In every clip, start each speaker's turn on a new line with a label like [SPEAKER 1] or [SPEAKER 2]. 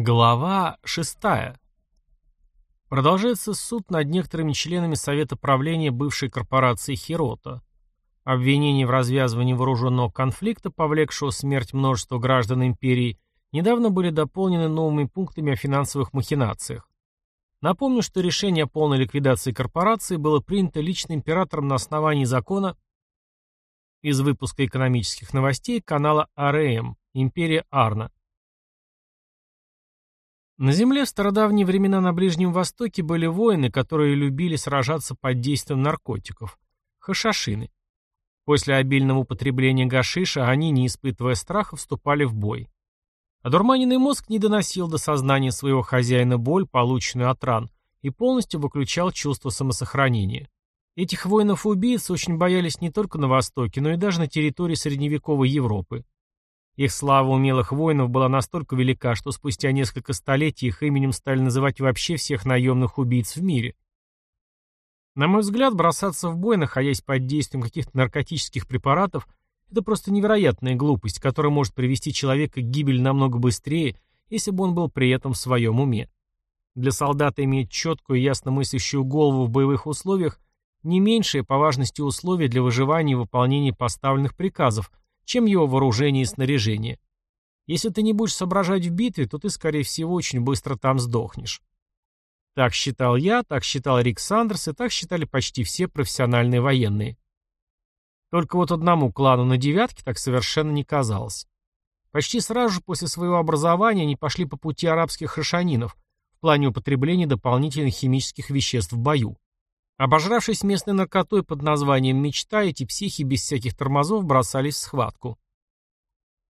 [SPEAKER 1] Глава 6. Продолжается суд над некоторыми членами Совета правления бывшей корпорации Хирота. Обвинения в развязывании вооруженного конфликта, повлекшего смерть множества граждан империи, недавно были дополнены новыми пунктами о финансовых махинациях. Напомню, что решение о полной ликвидации корпорации было принято лично императором на основании закона из выпуска экономических новостей канала АРМ «Империя Арна». На земле в стародавние времена на Ближнем Востоке были воины, которые любили сражаться под действием наркотиков – хашашины. После обильного употребления гашиша они, не испытывая страха, вступали в бой. Одурманенный мозг не доносил до сознания своего хозяина боль, полученную от ран, и полностью выключал чувство самосохранения. Этих воинов-убийц очень боялись не только на Востоке, но и даже на территории средневековой Европы. Их слава умелых воинов была настолько велика, что спустя несколько столетий их именем стали называть вообще всех наемных убийц в мире. На мой взгляд, бросаться в бой, находясь под действием каких-то наркотических препаратов, это просто невероятная глупость, которая может привести человека к гибели намного быстрее, если бы он был при этом в своем уме. Для солдата иметь четкую и ясно мыслящую голову в боевых условиях не меньшее по важности условие для выживания и выполнения поставленных приказов – чем его вооружение и снаряжение. Если ты не будешь соображать в битве, то ты, скорее всего, очень быстро там сдохнешь. Так считал я, так считал Рик Сандерс и так считали почти все профессиональные военные. Только вот одному клану на девятке так совершенно не казалось. Почти сразу же после своего образования они пошли по пути арабских хашанинов в плане употребления дополнительных химических веществ в бою. Обожравшись местной наркотой под названием «Мечта», эти психи без всяких тормозов бросались в схватку.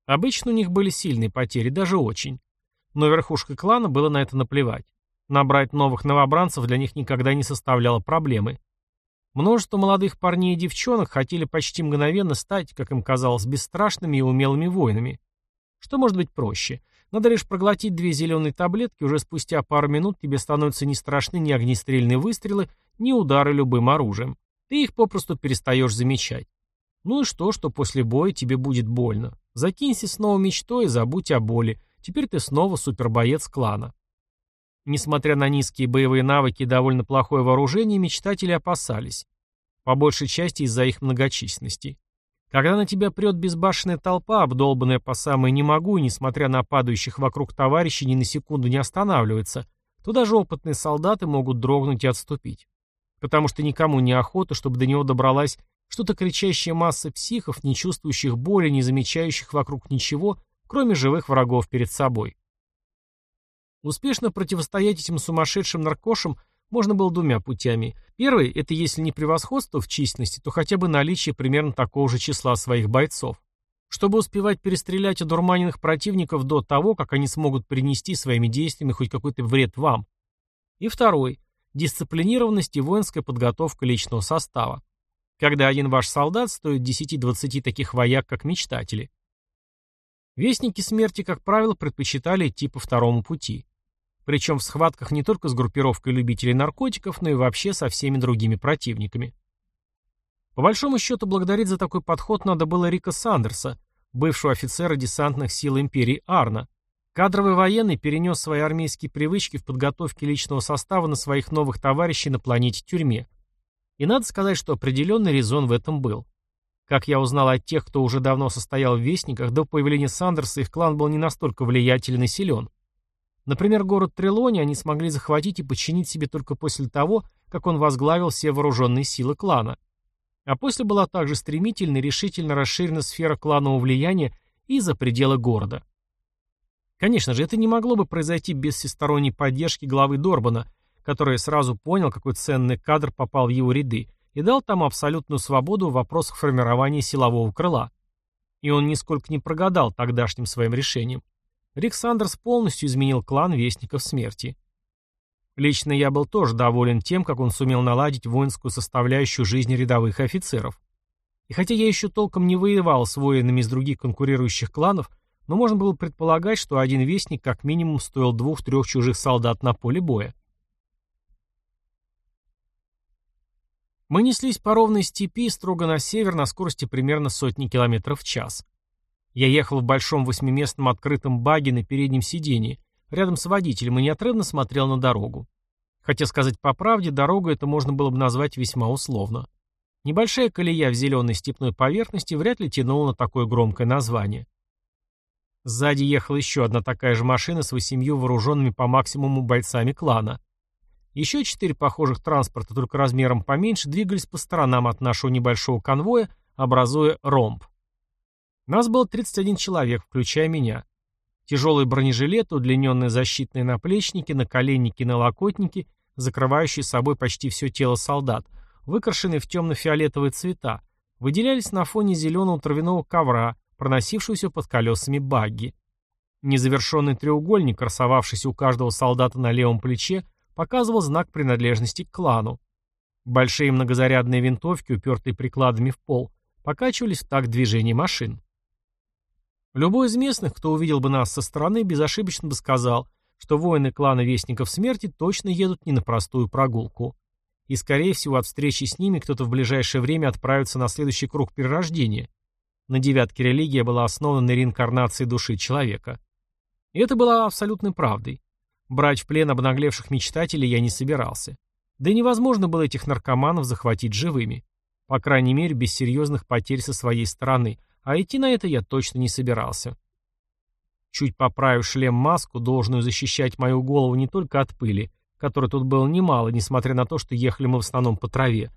[SPEAKER 1] Обычно у них были сильные потери, даже очень. Но верхушка клана было на это наплевать. Набрать новых новобранцев для них никогда не составляло проблемы. Множество молодых парней и девчонок хотели почти мгновенно стать, как им казалось, бесстрашными и умелыми воинами. Что может быть проще? Надо лишь проглотить две зеленые таблетки, уже спустя пару минут тебе становятся не страшны ни огнестрельные выстрелы, ни удары любым оружием. Ты их попросту перестаешь замечать. Ну и что, что после боя тебе будет больно? Закинься снова мечтой и забудь о боли. Теперь ты снова супербоец клана. Несмотря на низкие боевые навыки и довольно плохое вооружение, мечтатели опасались. По большей части из-за их многочисленности. Когда на тебя прет безбашенная толпа, обдолбанная по самой «не могу» и, несмотря на падающих вокруг товарищей, ни на секунду не останавливается, то даже опытные солдаты могут дрогнуть и отступить потому что никому не охота, чтобы до него добралась что-то кричащая масса психов, не чувствующих боли, не замечающих вокруг ничего, кроме живых врагов перед собой. Успешно противостоять этим сумасшедшим наркошам можно было двумя путями. Первый – это если не превосходство в численности, то хотя бы наличие примерно такого же числа своих бойцов. Чтобы успевать перестрелять одурманенных противников до того, как они смогут принести своими действиями хоть какой-то вред вам. И второй – дисциплинированность и воинская подготовка личного состава. Когда один ваш солдат стоит 10-20 таких вояк, как мечтатели. Вестники смерти, как правило, предпочитали идти по второму пути. Причем в схватках не только с группировкой любителей наркотиков, но и вообще со всеми другими противниками. По большому счету, благодарить за такой подход надо было Рика Сандерса, бывшего офицера десантных сил империи Арна, Кадровый военный перенес свои армейские привычки в подготовке личного состава на своих новых товарищей на планете-тюрьме. И надо сказать, что определенный резон в этом был. Как я узнал от тех, кто уже давно состоял в Вестниках, до появления Сандерса их клан был не настолько влиятелен и силен. Например, город Трелони они смогли захватить и подчинить себе только после того, как он возглавил все вооруженные силы клана. А после была также стремительно и решительно расширена сфера кланового влияния и за пределы города. Конечно же, это не могло бы произойти без всесторонней поддержки главы Дорбана, который сразу понял, какой ценный кадр попал в его ряды, и дал там абсолютную свободу в вопросах формирования силового крыла. И он нисколько не прогадал тогдашним своим решением. Рик Сандерс полностью изменил клан Вестников Смерти. Лично я был тоже доволен тем, как он сумел наладить воинскую составляющую жизни рядовых офицеров. И хотя я еще толком не воевал с воинами из других конкурирующих кланов, но можно было предполагать, что один вестник как минимум стоил двух-трех чужих солдат на поле боя. Мы неслись по ровной степи строго на север на скорости примерно сотни километров в час. Я ехал в большом восьмиместном открытом баге на переднем сидении, рядом с водителем и неотрывно смотрел на дорогу. Хотя сказать по правде, дорогу это можно было бы назвать весьма условно. Небольшая колея в зеленой степной поверхности вряд ли тянула на такое громкое название. Сзади ехала еще одна такая же машина с восемью вооруженными по максимуму бойцами клана. Еще четыре похожих транспорта, только размером поменьше, двигались по сторонам от нашего небольшого конвоя, образуя ромб. Нас было 31 человек, включая меня. Тяжелые бронежилеты, удлиненные защитные наплечники, наколенники и налокотники, закрывающие собой почти все тело солдат, выкрашенные в темно-фиолетовые цвета, выделялись на фоне зеленого травяного ковра, проносившегося под колесами багги. Незавершенный треугольник, красовавшийся у каждого солдата на левом плече, показывал знак принадлежности к клану. Большие многозарядные винтовки, упертые прикладами в пол, покачивались в такт движения машин. Любой из местных, кто увидел бы нас со стороны, безошибочно бы сказал, что воины клана Вестников Смерти точно едут не на простую прогулку. И, скорее всего, от встречи с ними кто-то в ближайшее время отправится на следующий круг перерождения. На девятке религия была основана на реинкарнации души человека. И это было абсолютной правдой. Брать в плен обнаглевших мечтателей я не собирался. Да и невозможно было этих наркоманов захватить живыми. По крайней мере, без серьезных потерь со своей стороны. А идти на это я точно не собирался. Чуть поправив шлем-маску, должную защищать мою голову не только от пыли, которой тут было немало, несмотря на то, что ехали мы в основном по траве,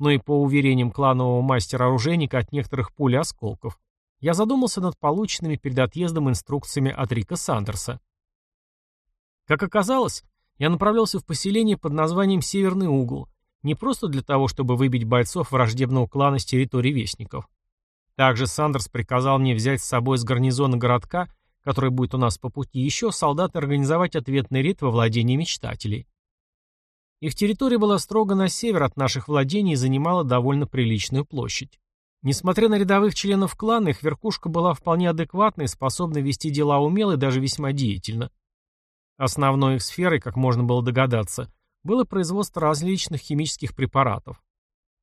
[SPEAKER 1] но и по уверениям кланового мастера-оружейника от некоторых пуль и осколков, я задумался над полученными перед отъездом инструкциями от Рика Сандерса. Как оказалось, я направлялся в поселение под названием Северный угол, не просто для того, чтобы выбить бойцов враждебного клана с территории Вестников. Также Сандерс приказал мне взять с собой с гарнизона городка, который будет у нас по пути, еще солдат организовать ответный рейд во владении мечтателей. Их территория была строго на север от наших владений и занимала довольно приличную площадь. Несмотря на рядовых членов клана, их верхушка была вполне адекватной, способной вести дела умело и даже весьма деятельно. Основной их сферой, как можно было догадаться, было производство различных химических препаратов.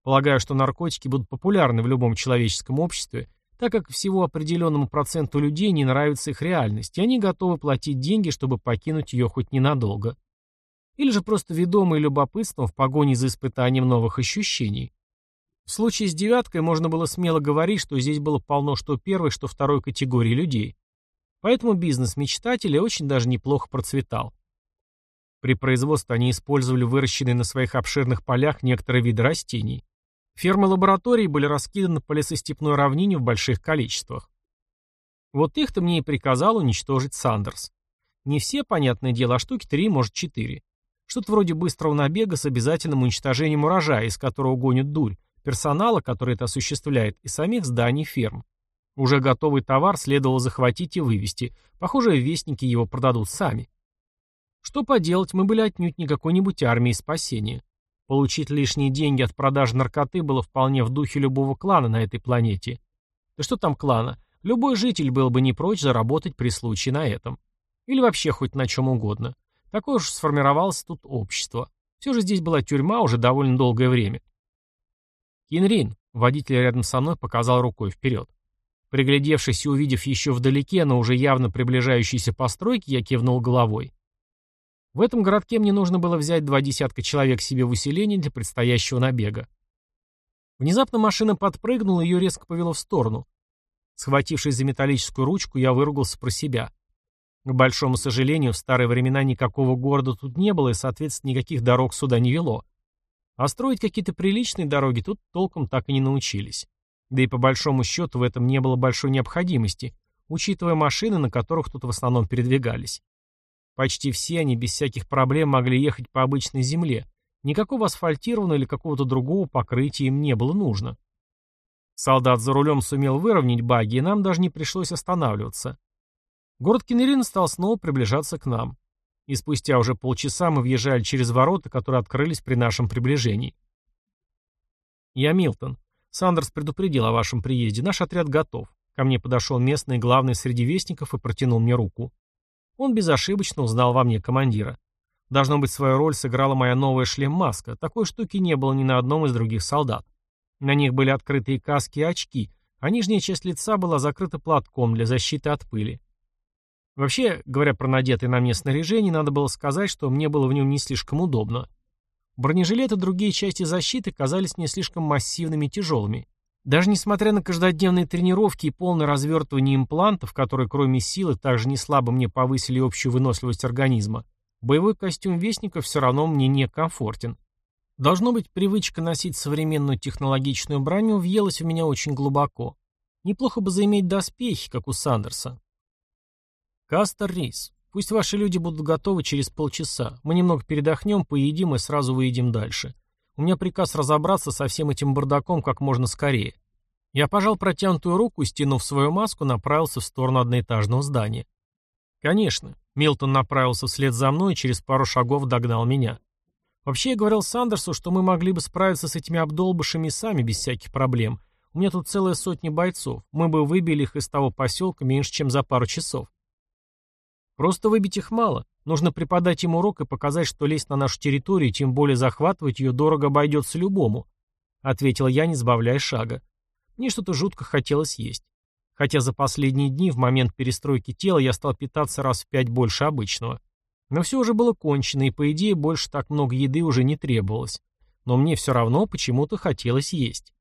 [SPEAKER 1] Полагаю, что наркотики будут популярны в любом человеческом обществе, так как всего определенному проценту людей не нравится их реальность, и они готовы платить деньги, чтобы покинуть ее хоть ненадолго. Или же просто ведомые любопытством в погоне за испытанием новых ощущений. В случае с девяткой можно было смело говорить, что здесь было полно что первой, что второй категории людей. Поэтому бизнес мечтателей очень даже неплохо процветал. При производстве они использовали выращенные на своих обширных полях некоторые виды растений. Фермы лабораторий были раскиданы по лесостепной равнине в больших количествах. Вот их-то мне и приказал уничтожить Сандерс. Не все, понятное дело, а штуки три, может четыре. Что-то вроде быстрого набега с обязательным уничтожением урожая, из которого гонят дурь, персонала, который это осуществляет, и самих зданий ферм. Уже готовый товар следовало захватить и вывести. Похоже, вестники его продадут сами. Что поделать, мы были отнюдь не какой-нибудь армией спасения. Получить лишние деньги от продажи наркоты было вполне в духе любого клана на этой планете. Да что там клана? Любой житель был бы не прочь заработать при случае на этом. Или вообще хоть на чем угодно. Такое уж сформировалось тут общество. Все же здесь была тюрьма уже довольно долгое время. Кинрин, водитель рядом со мной, показал рукой вперед. Приглядевшись и увидев еще вдалеке, но уже явно приближающиеся постройки, я кивнул головой. В этом городке мне нужно было взять два десятка человек себе в усиление для предстоящего набега. Внезапно машина подпрыгнула, и ее резко повело в сторону. Схватившись за металлическую ручку, я выругался про себя. К большому сожалению, в старые времена никакого города тут не было, и, соответственно, никаких дорог сюда не вело. А строить какие-то приличные дороги тут толком так и не научились. Да и по большому счету в этом не было большой необходимости, учитывая машины, на которых тут в основном передвигались. Почти все они без всяких проблем могли ехать по обычной земле. Никакого асфальтированного или какого-то другого покрытия им не было нужно. Солдат за рулем сумел выровнять баги, и нам даже не пришлось останавливаться. Город Кенерин стал снова приближаться к нам. И спустя уже полчаса мы въезжали через ворота, которые открылись при нашем приближении. «Я Милтон. Сандерс предупредил о вашем приезде. Наш отряд готов. Ко мне подошел местный главный среди вестников и протянул мне руку. Он безошибочно узнал во мне командира. Должно быть, свою роль сыграла моя новая шлем-маска. Такой штуки не было ни на одном из других солдат. На них были открытые каски и очки, а нижняя часть лица была закрыта платком для защиты от пыли. Вообще, говоря про надетое на мне снаряжение, надо было сказать, что мне было в нем не слишком удобно. Бронежилет и другие части защиты казались мне слишком массивными и тяжелыми. Даже несмотря на каждодневные тренировки и полное развертывание имплантов, которые кроме силы также не слабо мне повысили общую выносливость организма, боевой костюм Вестника все равно мне не комфортен. Должно быть, привычка носить современную технологичную броню въелась в меня очень глубоко. Неплохо бы заиметь доспехи, как у Сандерса. Кастер Рис. Пусть ваши люди будут готовы через полчаса. Мы немного передохнем, поедим и сразу выедем дальше. У меня приказ разобраться со всем этим бардаком как можно скорее. Я пожал протянутую руку и, стянув свою маску, направился в сторону одноэтажного здания. Конечно. Милтон направился вслед за мной и через пару шагов догнал меня. Вообще, я говорил Сандерсу, что мы могли бы справиться с этими обдолбышами сами без всяких проблем. У меня тут целая сотня бойцов. Мы бы выбили их из того поселка меньше, чем за пару часов. Просто выбить их мало. Нужно преподать им урок и показать, что лезть на нашу территорию, тем более захватывать ее, дорого обойдется любому. Ответил я, не сбавляя шага. Мне что-то жутко хотелось есть. Хотя за последние дни, в момент перестройки тела, я стал питаться раз в пять больше обычного. Но все уже было кончено, и, по идее, больше так много еды уже не требовалось. Но мне все равно почему-то хотелось есть.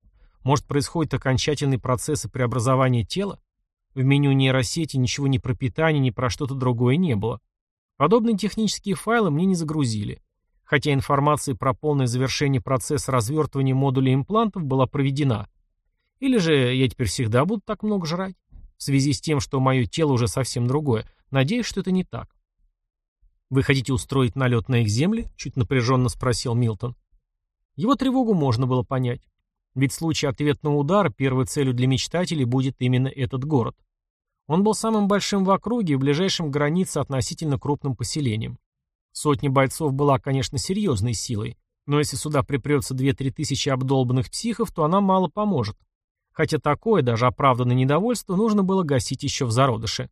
[SPEAKER 1] Может, происходит окончательный процесс преобразования тела? В меню нейросети ничего ни про питание, ни про что-то другое не было. Подобные технические файлы мне не загрузили. Хотя информация про полное завершение процесса развертывания модулей имплантов была проведена. Или же я теперь всегда буду так много жрать? В связи с тем, что мое тело уже совсем другое. Надеюсь, что это не так. «Вы хотите устроить налет на их земли?» — чуть напряженно спросил Милтон. Его тревогу можно было понять. Ведь в случае ответного удара первой целью для мечтателей будет именно этот город. Он был самым большим в округе и в ближайшем границе относительно крупным поселением. Сотня бойцов была, конечно, серьезной силой, но если сюда припрется 2-3 тысячи обдолбанных психов, то она мало поможет. Хотя такое, даже оправданное недовольство, нужно было гасить еще в зародыше.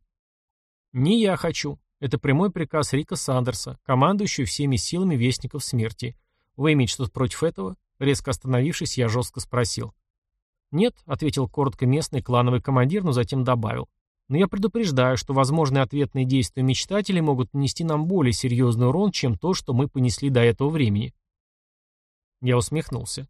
[SPEAKER 1] «Не я хочу», это прямой приказ Рика Сандерса, командующего всеми силами Вестников Смерти. Вы имеете что-то против этого? Резко остановившись, я жестко спросил. «Нет», — ответил коротко местный клановый командир, но затем добавил. «Но я предупреждаю, что возможные ответные действия мечтателей могут нанести нам более серьезный урон, чем то, что мы понесли до этого времени». Я усмехнулся.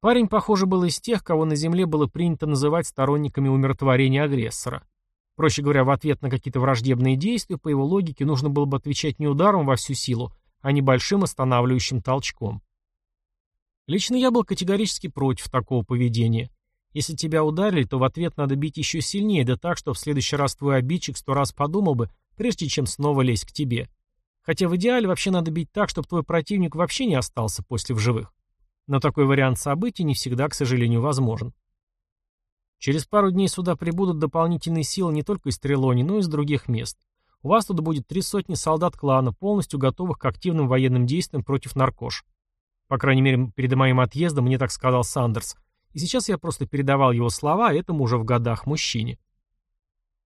[SPEAKER 1] Парень, похоже, был из тех, кого на Земле было принято называть сторонниками умиротворения агрессора. Проще говоря, в ответ на какие-то враждебные действия, по его логике, нужно было бы отвечать не ударом во всю силу, а небольшим останавливающим толчком. Лично я был категорически против такого поведения. Если тебя ударили, то в ответ надо бить еще сильнее, да так, что в следующий раз твой обидчик сто раз подумал бы, прежде чем снова лезть к тебе. Хотя в идеале вообще надо бить так, чтобы твой противник вообще не остался после в живых. Но такой вариант событий не всегда, к сожалению, возможен. Через пару дней сюда прибудут дополнительные силы не только из Трелони, но и из других мест. У вас тут будет три сотни солдат клана, полностью готовых к активным военным действиям против наркош. По крайней мере, перед моим отъездом мне так сказал Сандерс. И сейчас я просто передавал его слова этому уже в годах мужчине.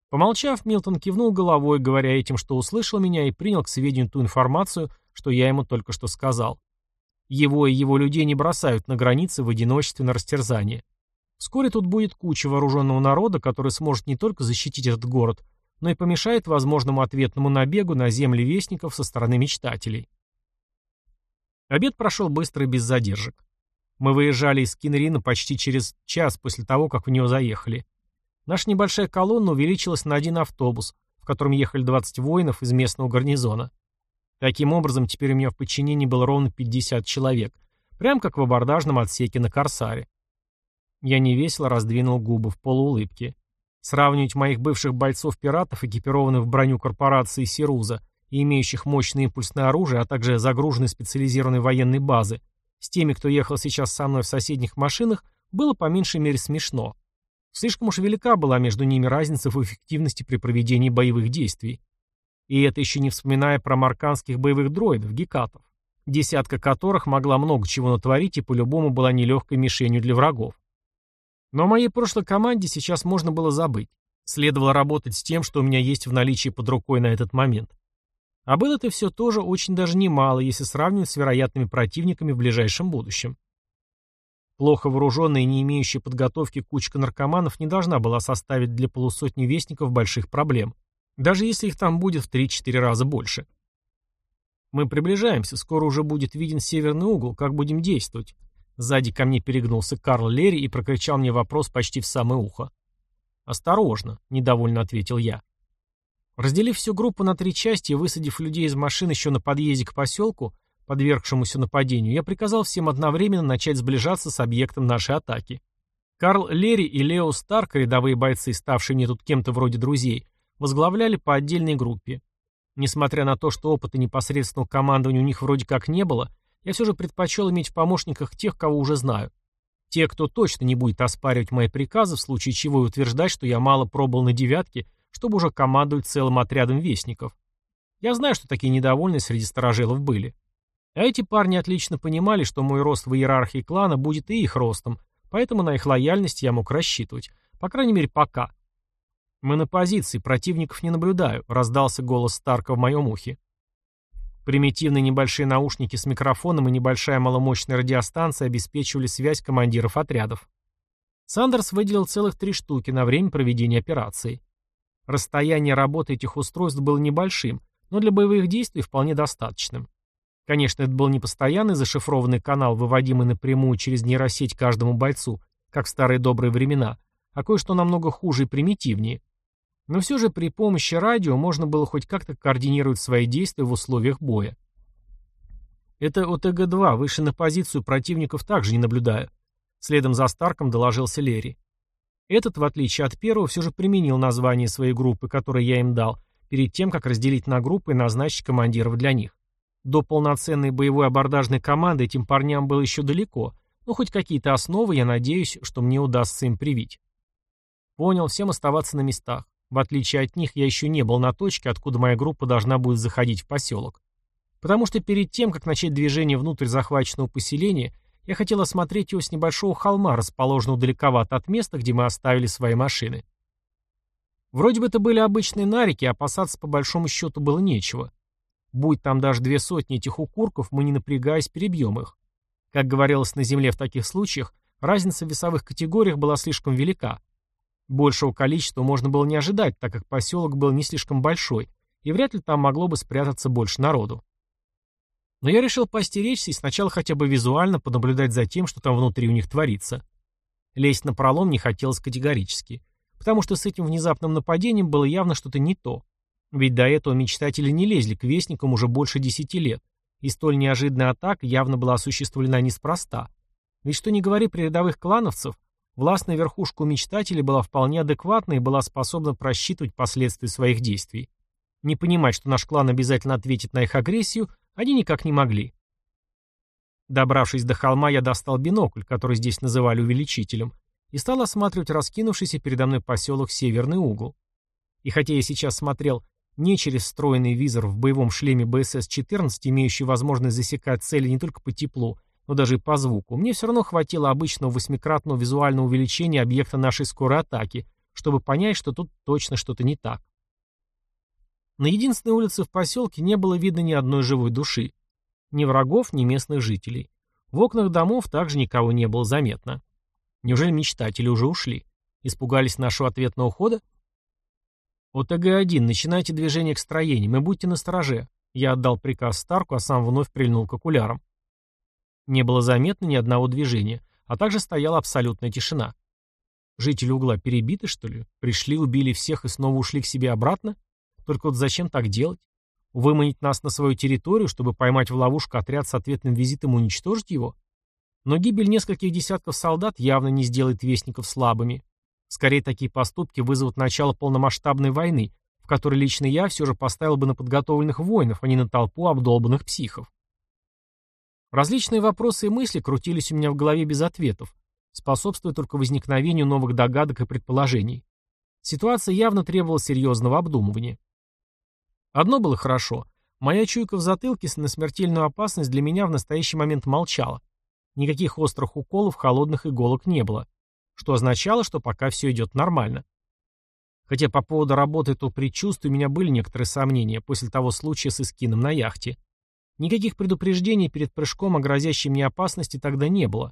[SPEAKER 1] Помолчав, Милтон кивнул головой, говоря этим, что услышал меня и принял к сведению ту информацию, что я ему только что сказал. Его и его людей не бросают на границе в одиночестве на растерзание. Вскоре тут будет куча вооруженного народа, который сможет не только защитить этот город, но и помешает возможному ответному набегу на земли вестников со стороны мечтателей. Обед прошел быстро и без задержек. Мы выезжали из Кинрина почти через час после того, как в него заехали. Наша небольшая колонна увеличилась на один автобус, в котором ехали 20 воинов из местного гарнизона. Таким образом, теперь у меня в подчинении было ровно 50 человек, прям как в абордажном отсеке на Корсаре. Я невесело раздвинул губы в полуулыбке. Сравнивать моих бывших бойцов-пиратов, экипированных в броню корпорации Сируза и имеющих мощное импульсное оружие, а также загруженной специализированной военной базы, с теми, кто ехал сейчас со мной в соседних машинах, было по меньшей мере смешно. Слишком уж велика была между ними разница в эффективности при проведении боевых действий. И это еще не вспоминая про марканских боевых дроидов, гекатов, десятка которых могла много чего натворить и по-любому была нелегкой мишенью для врагов. Но о моей прошлой команде сейчас можно было забыть. Следовало работать с тем, что у меня есть в наличии под рукой на этот момент. А было-то все тоже очень даже немало, если сравнивать с вероятными противниками в ближайшем будущем. Плохо вооруженная и не имеющая подготовки кучка наркоманов не должна была составить для полусотни вестников больших проблем. Даже если их там будет в 3-4 раза больше. Мы приближаемся, скоро уже будет виден северный угол, как будем действовать. Сзади ко мне перегнулся Карл Лерри и прокричал мне вопрос почти в самое ухо. «Осторожно», — недовольно ответил я. Разделив всю группу на три части и высадив людей из машин еще на подъезде к поселку, подвергшемуся нападению, я приказал всем одновременно начать сближаться с объектом нашей атаки. Карл Лерри и Лео Старк, рядовые бойцы, ставшие мне тут кем-то вроде друзей, возглавляли по отдельной группе. Несмотря на то, что опыта непосредственного командования у них вроде как не было, я все же предпочел иметь в помощниках тех, кого уже знаю. Те, кто точно не будет оспаривать мои приказы, в случае чего и утверждать, что я мало пробовал на девятке, чтобы уже командовать целым отрядом вестников. Я знаю, что такие недовольные среди сторожилов были. А эти парни отлично понимали, что мой рост в иерархии клана будет и их ростом, поэтому на их лояльность я мог рассчитывать. По крайней мере, пока. «Мы на позиции, противников не наблюдаю», — раздался голос Старка в моем ухе. Примитивные небольшие наушники с микрофоном и небольшая маломощная радиостанция обеспечивали связь командиров отрядов. Сандерс выделил целых три штуки на время проведения операции. Расстояние работы этих устройств было небольшим, но для боевых действий вполне достаточным. Конечно, это был не постоянный зашифрованный канал, выводимый напрямую через нейросеть каждому бойцу, как в старые добрые времена, а кое-что намного хуже и примитивнее. Но все же при помощи радио можно было хоть как-то координировать свои действия в условиях боя. Это ОТГ-2, выше на позицию противников также не наблюдаю. Следом за Старком доложился Лерри. Этот, в отличие от первого, все же применил название своей группы, которое я им дал, перед тем, как разделить на группы и назначить командиров для них. До полноценной боевой абордажной команды этим парням было еще далеко, но хоть какие-то основы, я надеюсь, что мне удастся им привить. Понял, всем оставаться на местах. В отличие от них, я еще не был на точке, откуда моя группа должна будет заходить в поселок. Потому что перед тем, как начать движение внутрь захваченного поселения, я хотел осмотреть его с небольшого холма, расположенного далековато от места, где мы оставили свои машины. Вроде бы это были обычные нарики, опасаться по большому счету было нечего. Будь там даже две сотни этих укурков, мы не напрягаясь перебьем их. Как говорилось на Земле в таких случаях, разница в весовых категориях была слишком велика. Большего количества можно было не ожидать, так как поселок был не слишком большой, и вряд ли там могло бы спрятаться больше народу. Но я решил постеречься и сначала хотя бы визуально понаблюдать за тем, что там внутри у них творится. Лезть на пролом не хотелось категорически, потому что с этим внезапным нападением было явно что-то не то. Ведь до этого мечтатели не лезли к вестникам уже больше десяти лет, и столь неожиданная атака явно была осуществлена неспроста. Ведь что не говори при рядовых клановцев, властная верхушка у мечтателей была вполне адекватна и была способна просчитывать последствия своих действий. Не понимать, что наш клан обязательно ответит на их агрессию, они никак не могли. Добравшись до холма, я достал бинокль, который здесь называли увеличителем, и стал осматривать раскинувшийся передо мной поселок Северный угол. И хотя я сейчас смотрел не через встроенный визор в боевом шлеме БСС-14, имеющий возможность засекать цели не только по теплу, но даже и по звуку, мне все равно хватило обычного восьмикратного визуального увеличения объекта нашей скорой атаки, чтобы понять, что тут точно что-то не так. На единственной улице в поселке не было видно ни одной живой души. Ни врагов, ни местных жителей. В окнах домов также никого не было заметно. Неужели мечтатели уже ушли? Испугались нашего ответного хода? «ОТГ-1, начинайте движение к строениям и будьте настороже». Я отдал приказ Старку, а сам вновь прильнул к окулярам. Не было заметно ни одного движения, а также стояла абсолютная тишина. Жители угла перебиты, что ли? Пришли, убили всех и снова ушли к себе обратно? Только вот зачем так делать? Выманить нас на свою территорию, чтобы поймать в ловушку отряд с ответным визитом и уничтожить его? Но гибель нескольких десятков солдат явно не сделает вестников слабыми. Скорее, такие поступки вызовут начало полномасштабной войны, в которой лично я все же поставил бы на подготовленных воинов, а не на толпу обдолбанных психов. Различные вопросы и мысли крутились у меня в голове без ответов, способствуя только возникновению новых догадок и предположений. Ситуация явно требовала серьезного обдумывания. Одно было хорошо. Моя чуйка в затылке на смертельную опасность для меня в настоящий момент молчала. Никаких острых уколов, холодных иголок не было что означало, что пока все идет нормально. Хотя по поводу работы этого предчувствия у меня были некоторые сомнения после того случая с Искином на яхте. Никаких предупреждений перед прыжком о грозящей мне опасности тогда не было.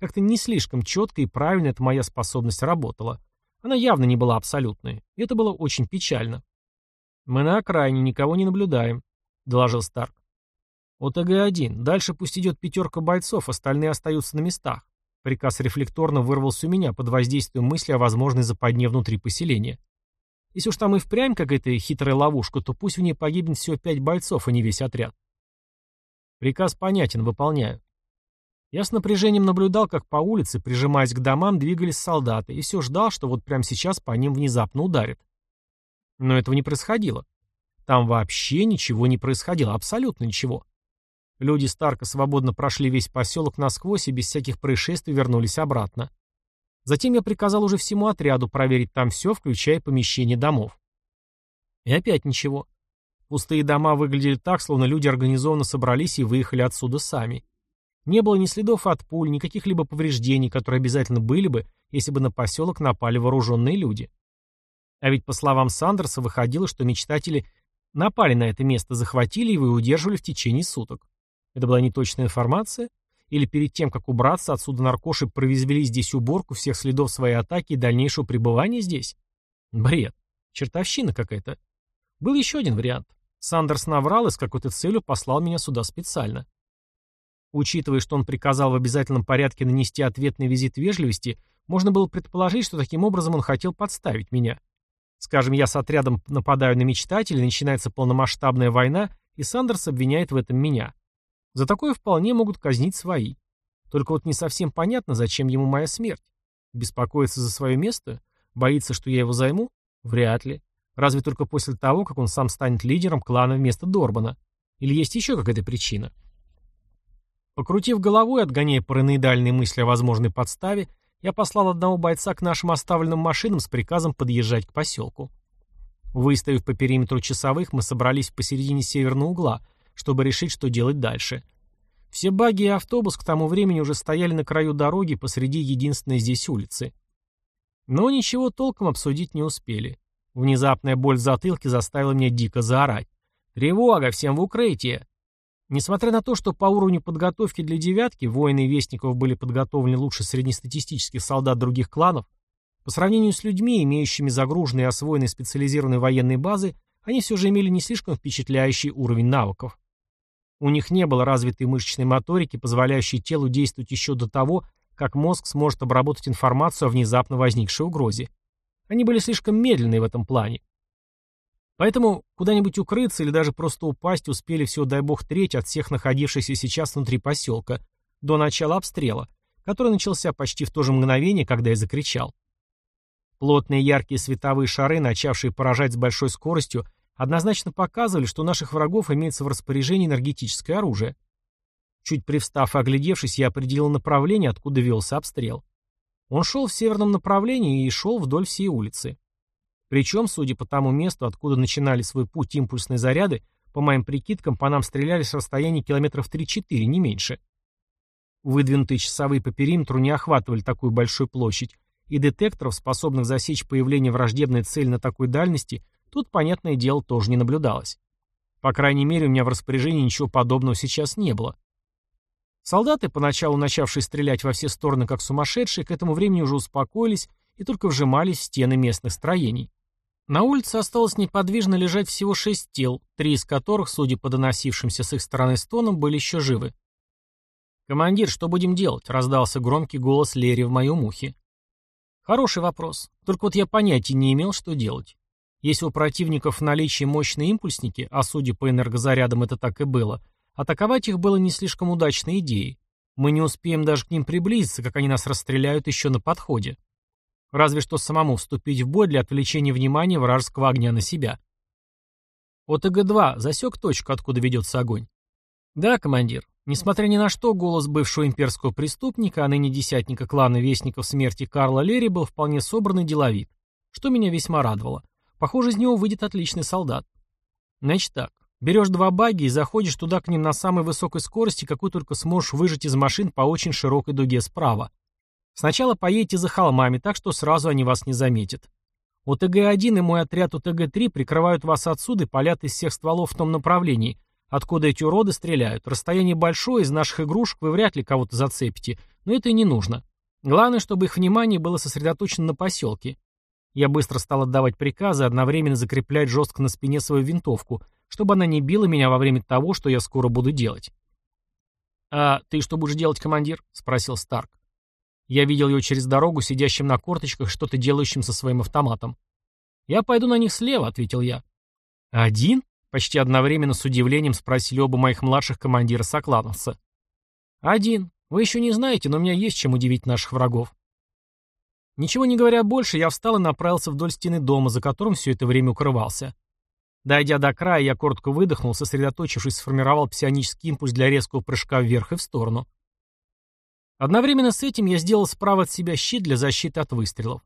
[SPEAKER 1] Как-то не слишком четко и правильно эта моя способность работала. Она явно не была абсолютной. И это было очень печально. «Мы на окраине, никого не наблюдаем», — доложил Старк. «ОТГ-1. Дальше пусть идет пятерка бойцов, остальные остаются на местах». Приказ рефлекторно вырвался у меня под воздействием мысли о возможной западне внутри поселения. Если уж там и впрямь какая-то хитрая ловушка, то пусть в ней погибнет всего пять бойцов, а не весь отряд. Приказ понятен, выполняю. Я с напряжением наблюдал, как по улице, прижимаясь к домам, двигались солдаты, и все ждал, что вот прямо сейчас по ним внезапно ударят. Но этого не происходило. Там вообще ничего не происходило, абсолютно ничего. Люди Старка свободно прошли весь поселок насквозь и без всяких происшествий вернулись обратно. Затем я приказал уже всему отряду проверить там все, включая помещение домов. И опять ничего. Пустые дома выглядели так, словно люди организованно собрались и выехали отсюда сами. Не было ни следов от пуль, ни каких-либо повреждений, которые обязательно были бы, если бы на поселок напали вооруженные люди. А ведь, по словам Сандерса, выходило, что мечтатели напали на это место, захватили его и удерживали в течение суток. Это была неточная информация? Или перед тем, как убраться, отсюда наркоши произвели здесь уборку всех следов своей атаки и дальнейшего пребывания здесь? Бред. Чертовщина какая-то. Был еще один вариант. Сандерс наврал и с какой-то целью послал меня сюда специально. Учитывая, что он приказал в обязательном порядке нанести ответный визит вежливости, можно было предположить, что таким образом он хотел подставить меня. Скажем, я с отрядом нападаю на мечтателей, начинается полномасштабная война, и Сандерс обвиняет в этом меня. За такое вполне могут казнить свои. Только вот не совсем понятно, зачем ему моя смерть. Беспокоится за свое место? Боится, что я его займу? Вряд ли. Разве только после того, как он сам станет лидером клана вместо Дорбана. Или есть еще какая-то причина? Покрутив головой, отгоняя параноидальные мысли о возможной подставе, я послал одного бойца к нашим оставленным машинам с приказом подъезжать к поселку. Выставив по периметру часовых, мы собрались посередине северного угла, чтобы решить, что делать дальше. Все баги и автобус к тому времени уже стояли на краю дороги посреди единственной здесь улицы. Но ничего толком обсудить не успели. Внезапная боль в затылке заставила меня дико заорать. «Тревога! Всем в укрытие!» Несмотря на то, что по уровню подготовки для «девятки» воины Вестников были подготовлены лучше среднестатистических солдат других кланов, по сравнению с людьми, имеющими загруженные и освоенные специализированные военные базы, они все же имели не слишком впечатляющий уровень навыков. У них не было развитой мышечной моторики, позволяющей телу действовать еще до того, как мозг сможет обработать информацию о внезапно возникшей угрозе. Они были слишком медленные в этом плане. Поэтому куда-нибудь укрыться или даже просто упасть успели всего, дай бог, треть от всех находившихся сейчас внутри поселка, до начала обстрела, который начался почти в то же мгновение, когда я закричал. Плотные яркие световые шары, начавшие поражать с большой скоростью, однозначно показывали, что у наших врагов имеется в распоряжении энергетическое оружие. Чуть привстав и оглядевшись, я определил направление, откуда велся обстрел. Он шел в северном направлении и шел вдоль всей улицы. Причем, судя по тому месту, откуда начинали свой путь импульсные заряды, по моим прикидкам, по нам стреляли с расстояния километров 3-4, не меньше. Выдвинутые часовые по периметру не охватывали такую большую площадь, и детекторов, способных засечь появление враждебной цели на такой дальности, тут, понятное дело, тоже не наблюдалось. По крайней мере, у меня в распоряжении ничего подобного сейчас не было. Солдаты, поначалу начавшие стрелять во все стороны как сумасшедшие, к этому времени уже успокоились и только вжимались в стены местных строений. На улице осталось неподвижно лежать всего шесть тел, три из которых, судя по доносившимся с их стороны стонам, были еще живы. «Командир, что будем делать?» — раздался громкий голос Лерри в моем ухе. «Хороший вопрос. Только вот я понятия не имел, что делать. Если у противников в наличии мощные импульсники, а судя по энергозарядам это так и было, атаковать их было не слишком удачной идеей. Мы не успеем даже к ним приблизиться, как они нас расстреляют еще на подходе. Разве что самому вступить в бой для отвлечения внимания вражеского огня на себя. ОТГ-2 засек точку, откуда ведется огонь. Да, командир. Несмотря ни на что, голос бывшего имперского преступника, а ныне десятника клана Вестников Смерти Карла Лерри был вполне собран и деловит, что меня весьма радовало. Похоже, из него выйдет отличный солдат. Значит так, берешь два баги и заходишь туда к ним на самой высокой скорости, какую только сможешь выжать из машин по очень широкой дуге справа. Сначала поедете за холмами, так что сразу они вас не заметят. УТГ-1 и мой отряд УТГ-3 прикрывают вас отсюда и палят из всех стволов в том направлении, откуда эти уроды стреляют. Расстояние большое, из наших игрушек вы вряд ли кого-то зацепите, но это и не нужно. Главное, чтобы их внимание было сосредоточено на поселке. Я быстро стал отдавать приказы, одновременно закреплять жестко на спине свою винтовку, чтобы она не била меня во время того, что я скоро буду делать. «А ты что будешь делать, командир?» — спросил Старк. Я видел его через дорогу, сидящим на корточках, что-то делающим со своим автоматом. «Я пойду на них слева», — ответил я. «Один?» — почти одновременно с удивлением спросили оба моих младших командира соклановца. «Один. Вы еще не знаете, но у меня есть чем удивить наших врагов». Ничего не говоря больше, я встал и направился вдоль стены дома, за которым все это время укрывался. Дойдя до края, я коротко выдохнул, сосредоточившись, сформировал псионический импульс для резкого прыжка вверх и в сторону. Одновременно с этим я сделал справа от себя щит для защиты от выстрелов.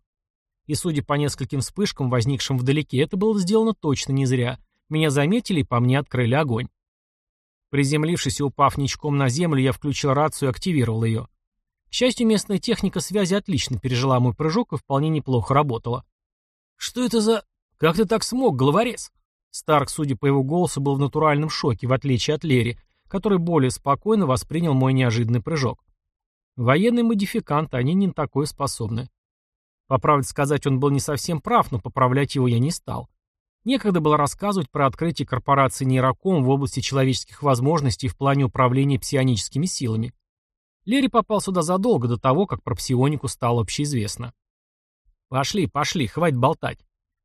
[SPEAKER 1] И, судя по нескольким вспышкам, возникшим вдалеке, это было сделано точно не зря. Меня заметили и по мне открыли огонь. Приземлившись и упав ничком на землю, я включил рацию и активировал ее. К счастью, местная техника связи отлично пережила мой прыжок и вполне неплохо работала. «Что это за... Как ты так смог, головорез?» Старк, судя по его голосу, был в натуральном шоке, в отличие от Лери, который более спокойно воспринял мой неожиданный прыжок. Военные модификанты, они не на такое способны. По правде сказать, он был не совсем прав, но поправлять его я не стал. Некогда было рассказывать про открытие корпорации Нейроком в области человеческих возможностей в плане управления псионическими силами. Лери попал сюда задолго до того, как про псионику стало общеизвестно. «Пошли, пошли, хватит болтать.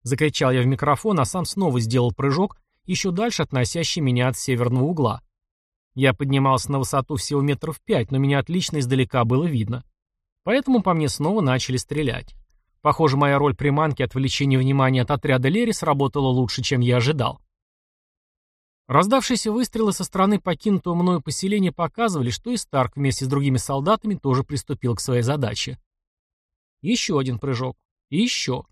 [SPEAKER 1] Закричал я в микрофон, а сам снова сделал прыжок, еще дальше относящий меня от северного угла. Я поднимался на высоту всего метров пять, но меня отлично издалека было видно. Поэтому по мне снова начали стрелять. Похоже, моя роль приманки отвлечения внимания от отряда Лери сработала лучше, чем я ожидал. Раздавшиеся выстрелы со стороны покинутого мною поселения показывали, что и Старк вместе с другими солдатами тоже приступил к своей задаче. Еще один прыжок. И еще.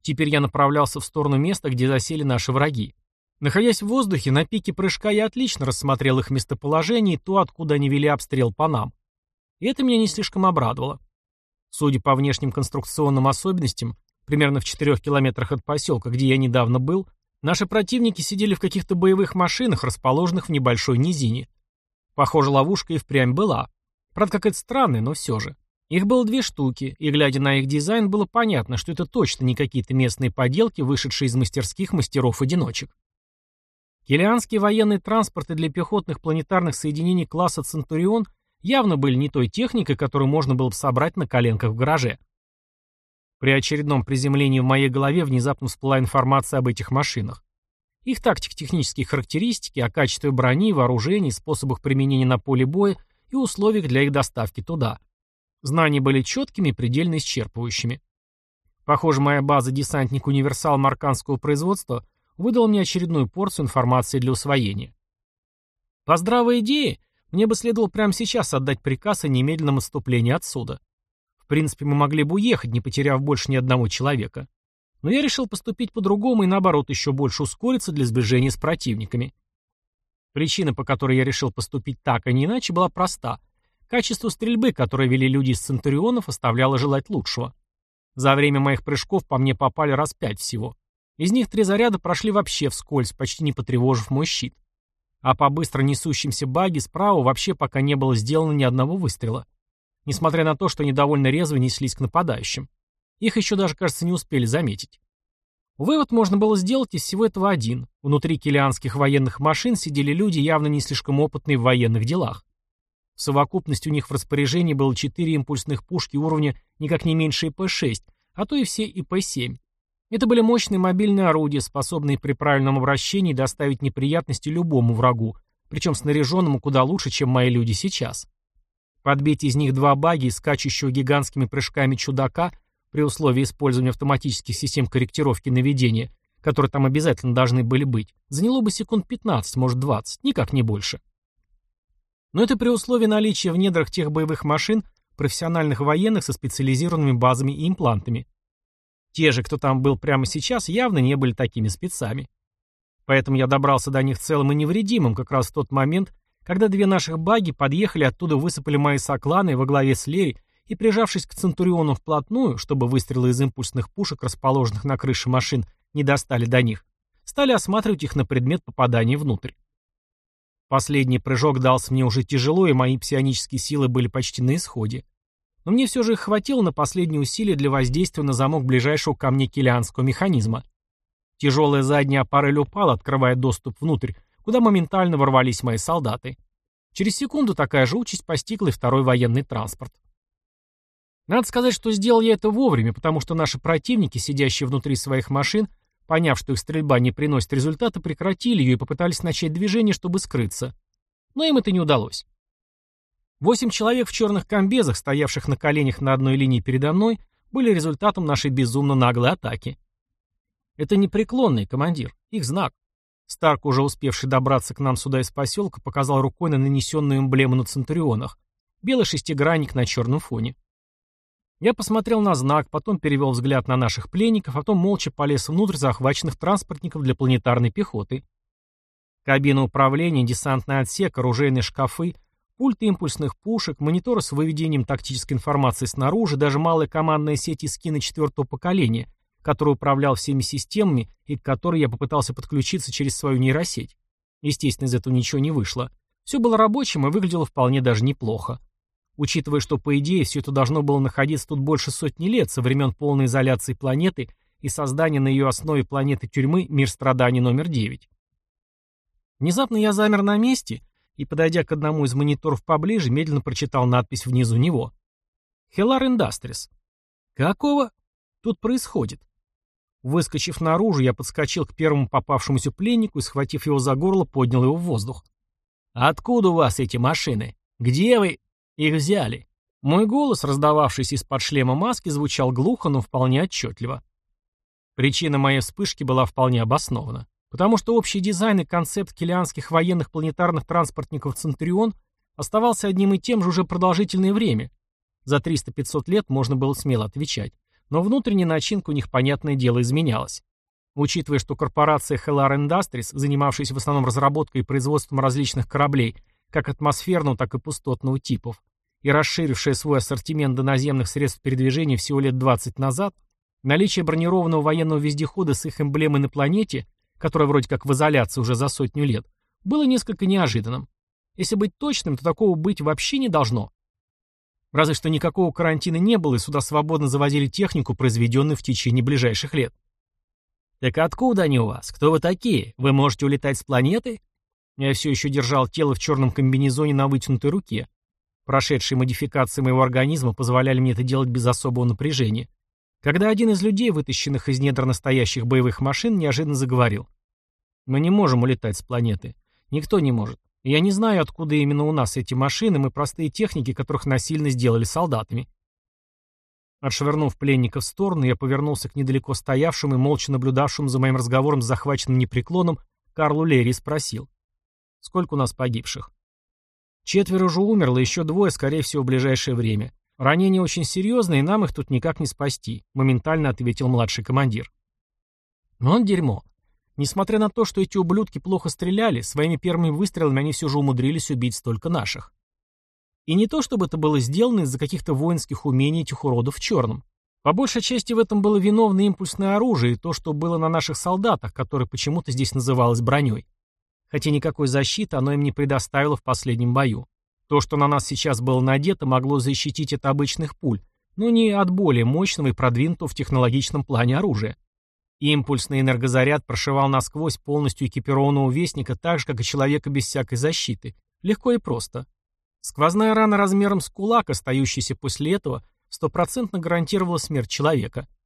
[SPEAKER 1] Теперь я направлялся в сторону места, где засели наши враги. Находясь в воздухе, на пике прыжка я отлично рассмотрел их местоположение и то, откуда они вели обстрел по нам. И это меня не слишком обрадовало. Судя по внешним конструкционным особенностям, примерно в 4 километрах от поселка, где я недавно был, наши противники сидели в каких-то боевых машинах, расположенных в небольшой низине. Похоже, ловушка и впрямь была. Правда, какая-то странная, но все же. Их было две штуки, и, глядя на их дизайн, было понятно, что это точно не какие-то местные поделки, вышедшие из мастерских мастеров-одиночек. Келианские военные транспорты для пехотных планетарных соединений класса «Центурион» явно были не той техникой, которую можно было бы собрать на коленках в гараже. При очередном приземлении в моей голове внезапно всплыла информация об этих машинах. Их тактико-технические характеристики, о качестве брони, вооружений, способах применения на поле боя и условиях для их доставки туда – Знания были четкими предельно исчерпывающими. Похоже, моя база десантник-универсал марканского производства выдала мне очередную порцию информации для усвоения. По здравой идее, мне бы следовало прямо сейчас отдать приказ о немедленном отступлении отсюда. В принципе, мы могли бы уехать, не потеряв больше ни одного человека. Но я решил поступить по-другому и, наоборот, еще больше ускориться для сближения с противниками. Причина, по которой я решил поступить так, а не иначе, была проста — Качество стрельбы, которое вели люди из Центурионов, оставляло желать лучшего. За время моих прыжков по мне попали раз пять всего. Из них три заряда прошли вообще вскользь, почти не потревожив мой щит. А по быстро несущимся баги справа вообще пока не было сделано ни одного выстрела. Несмотря на то, что они довольно резво неслись к нападающим. Их еще даже, кажется, не успели заметить. Вывод можно было сделать из всего этого один. Внутри килианских военных машин сидели люди, явно не слишком опытные в военных делах. В совокупности у них в распоряжении было четыре импульсных пушки уровня никак не меньше ИП-6, а то и все ИП-7. Это были мощные мобильные орудия, способные при правильном обращении доставить неприятности любому врагу, причем снаряженному куда лучше, чем мои люди сейчас. Подбить из них два баги, скачущего гигантскими прыжками чудака, при условии использования автоматических систем корректировки наведения, которые там обязательно должны были быть, заняло бы секунд 15, может 20, никак не больше. Но это при условии наличия в недрах тех боевых машин профессиональных военных со специализированными базами и имплантами. Те же, кто там был прямо сейчас, явно не были такими спецами. Поэтому я добрался до них целым и невредимым как раз в тот момент, когда две наших баги подъехали, оттуда высыпали мои сокланы во главе с Лери и, прижавшись к Центуриону вплотную, чтобы выстрелы из импульсных пушек, расположенных на крыше машин, не достали до них, стали осматривать их на предмет попадания внутрь. Последний прыжок дался мне уже тяжело, и мои псионические силы были почти на исходе. Но мне все же их хватило на последние усилия для воздействия на замок ближайшего ко мне килианского механизма. Тяжелая задняя аппарель упала, открывая доступ внутрь, куда моментально ворвались мои солдаты. Через секунду такая же участь постигла и второй военный транспорт. Надо сказать, что сделал я это вовремя, потому что наши противники, сидящие внутри своих машин, поняв, что их стрельба не приносит результата, прекратили ее и попытались начать движение, чтобы скрыться. Но им это не удалось. Восемь человек в черных комбезах, стоявших на коленях на одной линии передо мной, были результатом нашей безумно наглой атаки. Это непреклонный командир, их знак. Старк, уже успевший добраться к нам сюда из поселка, показал рукой на нанесенную эмблему на Центурионах. Белый шестигранник на черном фоне. Я посмотрел на знак, потом перевел взгляд на наших пленников, а потом молча полез внутрь захваченных транспортников для планетарной пехоты. Кабина управления, десантный отсек, оружейные шкафы, пульты импульсных пушек, мониторы с выведением тактической информации снаружи, даже малая командная сеть из скина четвертого поколения, который управлял всеми системами и к которой я попытался подключиться через свою нейросеть. Естественно, из этого ничего не вышло. Все было рабочим и выглядело вполне даже неплохо. Учитывая, что, по идее, все это должно было находиться тут больше сотни лет, со времен полной изоляции планеты и создания на ее основе планеты-тюрьмы «Мир страданий номер 9». Внезапно я замер на месте и, подойдя к одному из мониторов поближе, медленно прочитал надпись внизу него. «Хелар Industries». «Какого?» «Тут происходит». Выскочив наружу, я подскочил к первому попавшемуся пленнику и, схватив его за горло, поднял его в воздух. «Откуда у вас эти машины? Где вы?» Их взяли. Мой голос, раздававшийся из-под шлема маски, звучал глухо, но вполне отчетливо. Причина моей вспышки была вполне обоснована. Потому что общий дизайн и концепт килианских военных планетарных транспортников «Центурион» оставался одним и тем же уже продолжительное время. За 300-500 лет можно было смело отвечать. Но внутренняя начинка у них, понятное дело, изменялась. Учитывая, что корпорация Hellar Industries, занимавшаяся в основном разработкой и производством различных кораблей, как атмосферного, так и пустотного типов, и расширившая свой ассортимент до наземных средств передвижения всего лет 20 назад, наличие бронированного военного вездехода с их эмблемой на планете, которая вроде как в изоляции уже за сотню лет, было несколько неожиданным. Если быть точным, то такого быть вообще не должно. Разве что никакого карантина не было, и сюда свободно завозили технику, произведенную в течение ближайших лет. «Так откуда они у вас? Кто вы такие? Вы можете улетать с планеты?» Я все еще держал тело в черном комбинезоне на вытянутой руке. Прошедшие модификации моего организма позволяли мне это делать без особого напряжения. Когда один из людей, вытащенных из недр настоящих боевых машин, неожиданно заговорил. «Мы не можем улетать с планеты. Никто не может. Я не знаю, откуда именно у нас эти машины, мы простые техники, которых насильно сделали солдатами». Отшвырнув пленника в сторону, я повернулся к недалеко стоявшему и молча наблюдавшему за моим разговором с захваченным непреклоном Карлу Лерри и спросил. Сколько у нас погибших? Четверо уже умерло, еще двое, скорее всего, в ближайшее время. Ранения очень серьезные, и нам их тут никак не спасти, моментально ответил младший командир. Но он дерьмо. Несмотря на то, что эти ублюдки плохо стреляли, своими первыми выстрелами они все же умудрились убить столько наших. И не то, чтобы это было сделано из-за каких-то воинских умений этих уродов в черном. По большей части в этом было виновно импульсное оружие и то, что было на наших солдатах, которое почему-то здесь называлось броней хотя никакой защиты оно им не предоставило в последнем бою. То, что на нас сейчас было надето, могло защитить от обычных пуль, но не от более мощного и продвинутого в технологичном плане оружия. Импульсный энергозаряд прошивал насквозь полностью экипированного вестника так же, как и человека без всякой защиты. Легко и просто. Сквозная рана размером с кулак, остающаяся после этого, стопроцентно гарантировала смерть человека –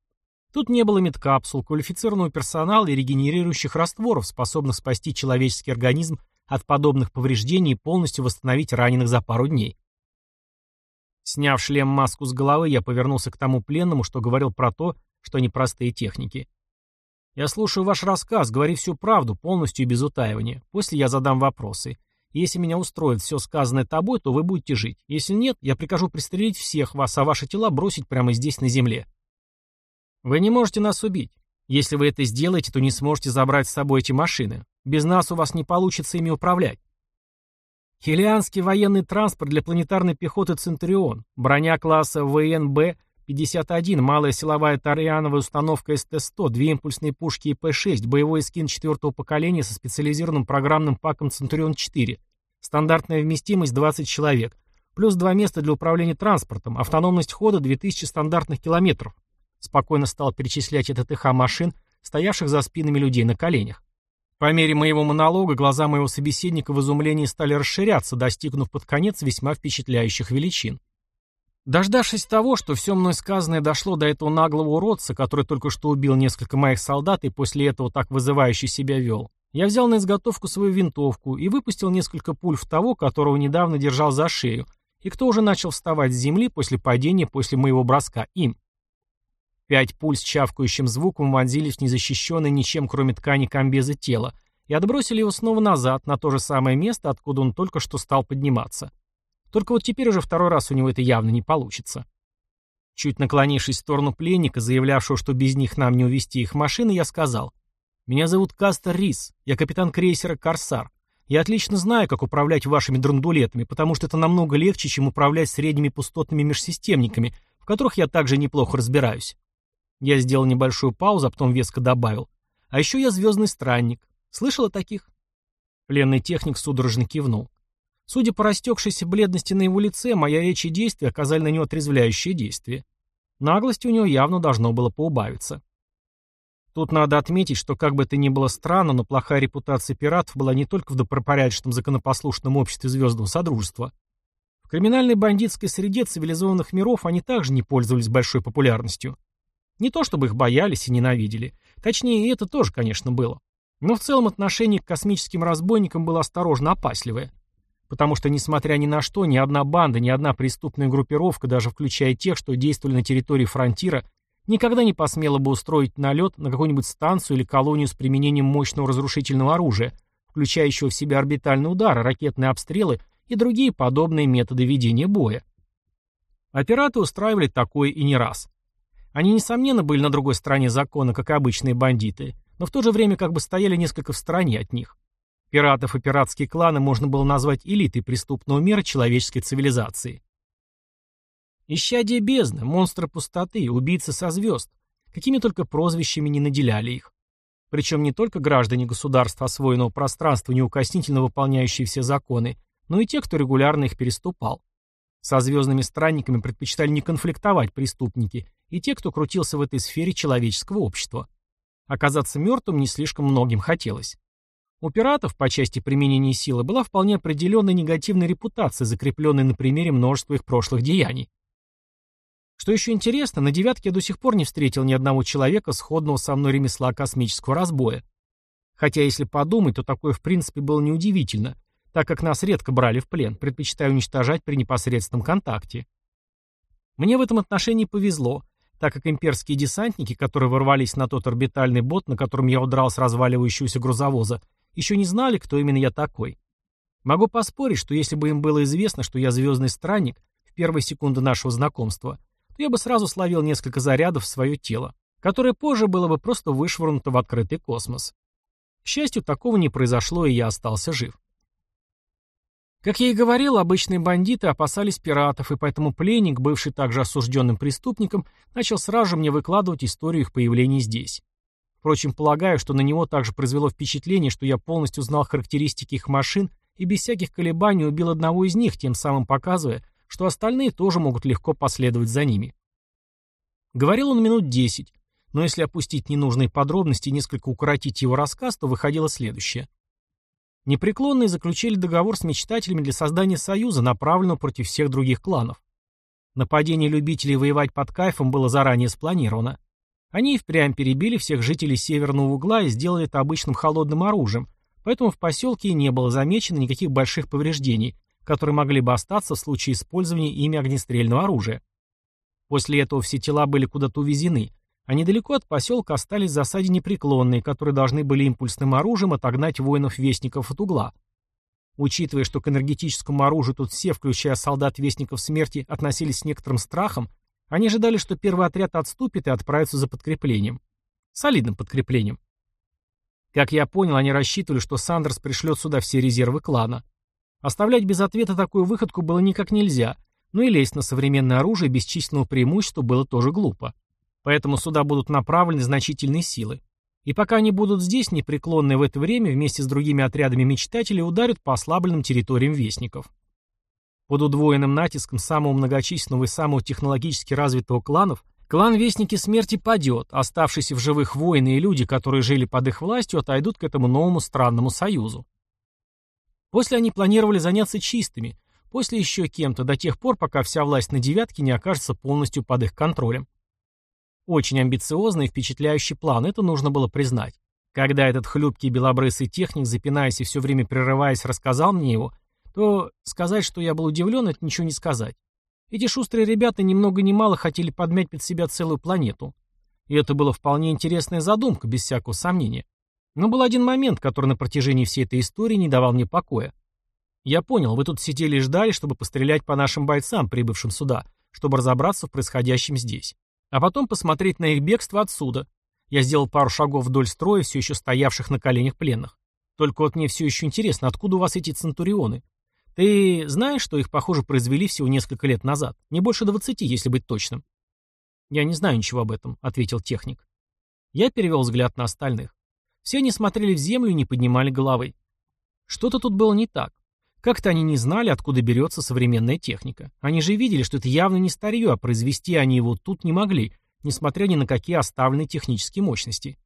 [SPEAKER 1] Тут не было медкапсул, квалифицированного персонала и регенерирующих растворов, способных спасти человеческий организм от подобных повреждений и полностью восстановить раненых за пару дней. Сняв шлем-маску с головы, я повернулся к тому пленному, что говорил про то, что они простые техники. «Я слушаю ваш рассказ, говори всю правду, полностью и без утаивания. После я задам вопросы. Если меня устроит все сказанное тобой, то вы будете жить. Если нет, я прикажу пристрелить всех вас, а ваши тела бросить прямо здесь на земле». Вы не можете нас убить. Если вы это сделаете, то не сможете забрать с собой эти машины. Без нас у вас не получится ими управлять. Хелианский военный транспорт для планетарной пехоты «Центурион», броня класса ВНБ-51, малая силовая тариановая установка СТ-100, две импульсные пушки ИП-6, боевой скин четвертого поколения со специализированным программным паком «Центурион-4», стандартная вместимость 20 человек, Плюс два места для управления транспортом, автономность хода 2000 стандартных километров. Спокойно стал перечислять этот ТТХ машин, стоявших за спинами людей на коленях. По мере моего монолога глаза моего собеседника в изумлении стали расширяться, достигнув под конец весьма впечатляющих величин. Дождавшись того, что все мной сказанное дошло до этого наглого уродца, который только что убил несколько моих солдат и после этого так вызывающе себя вел, я взял на изготовку свою винтовку и выпустил несколько пуль в того, которого недавно держал за шею, и кто уже начал вставать с земли после падения после моего броска им. Пять пуль с чавкающим звуком вонзились в незащищенное ничем, кроме ткани комбеза тело, и отбросили его снова назад, на то же самое место, откуда он только что стал подниматься. Только вот теперь уже второй раз у него это явно не получится. Чуть наклонившись в сторону пленника, заявлявшего, что без них нам не увести их машины, я сказал, «Меня зовут Кастер Рис, я капитан крейсера «Корсар». Я отлично знаю, как управлять вашими драндулетами, потому что это намного легче, чем управлять средними пустотными межсистемниками, в которых я также неплохо разбираюсь. Я сделал небольшую паузу, а потом веско добавил. А еще я звездный странник. Слышал о таких? Пленный техник судорожно кивнул. Судя по растекшейся бледности на его лице, моя речь и действия оказали на него отрезвляющее действие. Наглости у него явно должно было поубавиться. Тут надо отметить, что как бы это ни было странно, но плохая репутация пиратов была не только в добропорядочном законопослушном обществе Звездного Содружества. В криминальной бандитской среде цивилизованных миров они также не пользовались большой популярностью. Не то чтобы их боялись и ненавидели. Точнее, и это тоже, конечно, было. Но в целом отношение к космическим разбойникам было осторожно опасливое. Потому что, несмотря ни на что, ни одна банда, ни одна преступная группировка, даже включая тех, что действовали на территории фронтира, никогда не посмела бы устроить налет на какую-нибудь станцию или колонию с применением мощного разрушительного оружия, включающего в себя орбитальные удары, ракетные обстрелы и другие подобные методы ведения боя. А пираты устраивали такое и не раз. Они, несомненно, были на другой стороне закона, как и обычные бандиты, но в то же время как бы стояли несколько в стороне от них. Пиратов и пиратские кланы можно было назвать элитой преступного мира человеческой цивилизации. Исчадие бездны, монстры пустоты, убийцы со звезд, какими только прозвищами не наделяли их. Причем не только граждане государства освоенного пространства, неукоснительно выполняющие все законы, но и те, кто регулярно их переступал. Со звездными странниками предпочитали не конфликтовать преступники и те, кто крутился в этой сфере человеческого общества. Оказаться мертвым не слишком многим хотелось. У пиратов по части применения силы была вполне определенная негативная репутация, закрепленная на примере множества их прошлых деяний. Что еще интересно, на девятке я до сих пор не встретил ни одного человека, сходного со мной ремесла космического разбоя. Хотя, если подумать, то такое в принципе было неудивительно, так как нас редко брали в плен, предпочитая уничтожать при непосредственном контакте. Мне в этом отношении повезло, так как имперские десантники, которые ворвались на тот орбитальный бот, на котором я удрал с разваливающегося грузовоза, еще не знали, кто именно я такой. Могу поспорить, что если бы им было известно, что я звездный странник в первые секунды нашего знакомства, то я бы сразу словил несколько зарядов в свое тело, которое позже было бы просто вышвырнуто в открытый космос. К счастью, такого не произошло, и я остался жив. Как я и говорил, обычные бандиты опасались пиратов, и поэтому пленник, бывший также осужденным преступником, начал сразу же мне выкладывать историю их появления здесь. Впрочем, полагаю, что на него также произвело впечатление, что я полностью знал характеристики их машин и без всяких колебаний убил одного из них, тем самым показывая, что остальные тоже могут легко последовать за ними. Говорил он минут десять, но если опустить ненужные подробности и несколько укоротить его рассказ, то выходило следующее. Непреклонные заключили договор с мечтателями для создания союза, направленного против всех других кланов. Нападение любителей воевать под кайфом было заранее спланировано. Они и впрямь перебили всех жителей северного угла и сделали это обычным холодным оружием, поэтому в поселке не было замечено никаких больших повреждений, которые могли бы остаться в случае использования ими огнестрельного оружия. После этого все тела были куда-то увезены, а недалеко от поселка остались в засаде непреклонные, которые должны были импульсным оружием отогнать воинов-вестников от угла. Учитывая, что к энергетическому оружию тут все, включая солдат-вестников смерти, относились с некоторым страхом, они ожидали, что первый отряд отступит и отправится за подкреплением. Солидным подкреплением. Как я понял, они рассчитывали, что Сандерс пришлет сюда все резервы клана. Оставлять без ответа такую выходку было никак нельзя, но и лезть на современное оружие бесчисленного преимущества было тоже глупо. Поэтому сюда будут направлены значительные силы. И пока они будут здесь, непреклонные в это время, вместе с другими отрядами мечтателей ударят по ослабленным территориям вестников. Под удвоенным натиском самого многочисленного и самого технологически развитого кланов, клан Вестники Смерти падет, оставшиеся в живых воины и люди, которые жили под их властью, отойдут к этому новому странному союзу. После они планировали заняться чистыми, после еще кем-то, до тех пор, пока вся власть на девятке не окажется полностью под их контролем. Очень амбициозный и впечатляющий план, это нужно было признать. Когда этот хлюпкий белобрысый техник, запинаясь и все время прерываясь, рассказал мне его, то сказать, что я был удивлен, это ничего не сказать. Эти шустрые ребята ни много ни мало хотели подмять под себя целую планету. И это была вполне интересная задумка, без всякого сомнения. Но был один момент, который на протяжении всей этой истории не давал мне покоя. Я понял, вы тут сидели и ждали, чтобы пострелять по нашим бойцам, прибывшим сюда, чтобы разобраться в происходящем здесь. А потом посмотреть на их бегство отсюда. Я сделал пару шагов вдоль строя, все еще стоявших на коленях пленных. Только вот мне все еще интересно, откуда у вас эти центурионы? Ты знаешь, что их, похоже, произвели всего несколько лет назад? Не больше двадцати, если быть точным. Я не знаю ничего об этом, ответил техник. Я перевел взгляд на остальных. Все они смотрели в землю и не поднимали головы. Что-то тут было не так. Как-то они не знали, откуда берется современная техника. Они же видели, что это явно не старье, а произвести они его тут не могли, несмотря ни на какие оставленные технические мощности.